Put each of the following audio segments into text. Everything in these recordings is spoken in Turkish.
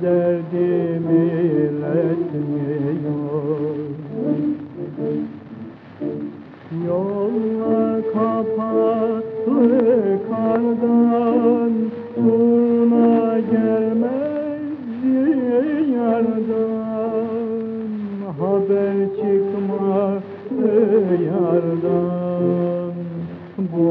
Her derdimi iletmiyor. Yollar kapalı kardan Turna gelmez yardan Haber çıkmaz yardan. Bu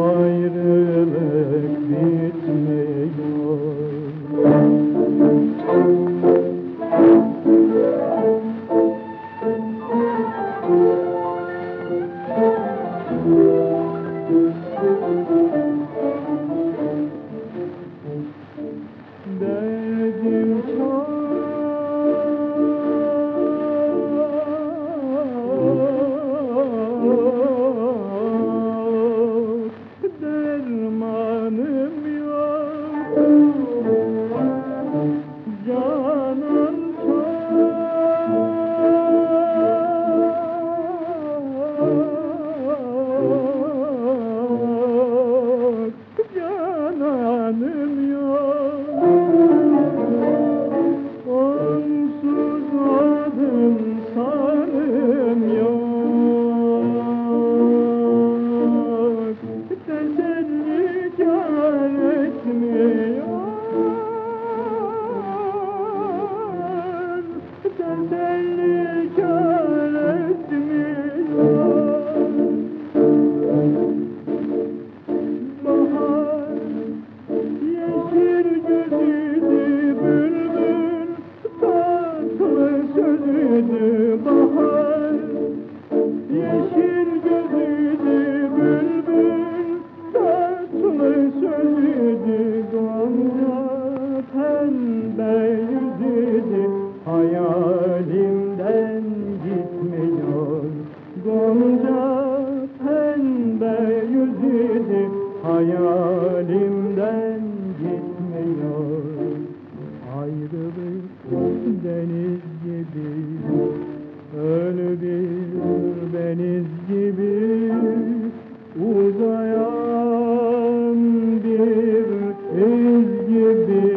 hayalimden gitmiyor. Ayrılık deniz gibi Ölü bir deniz gibi Uzayan bir iz gibi.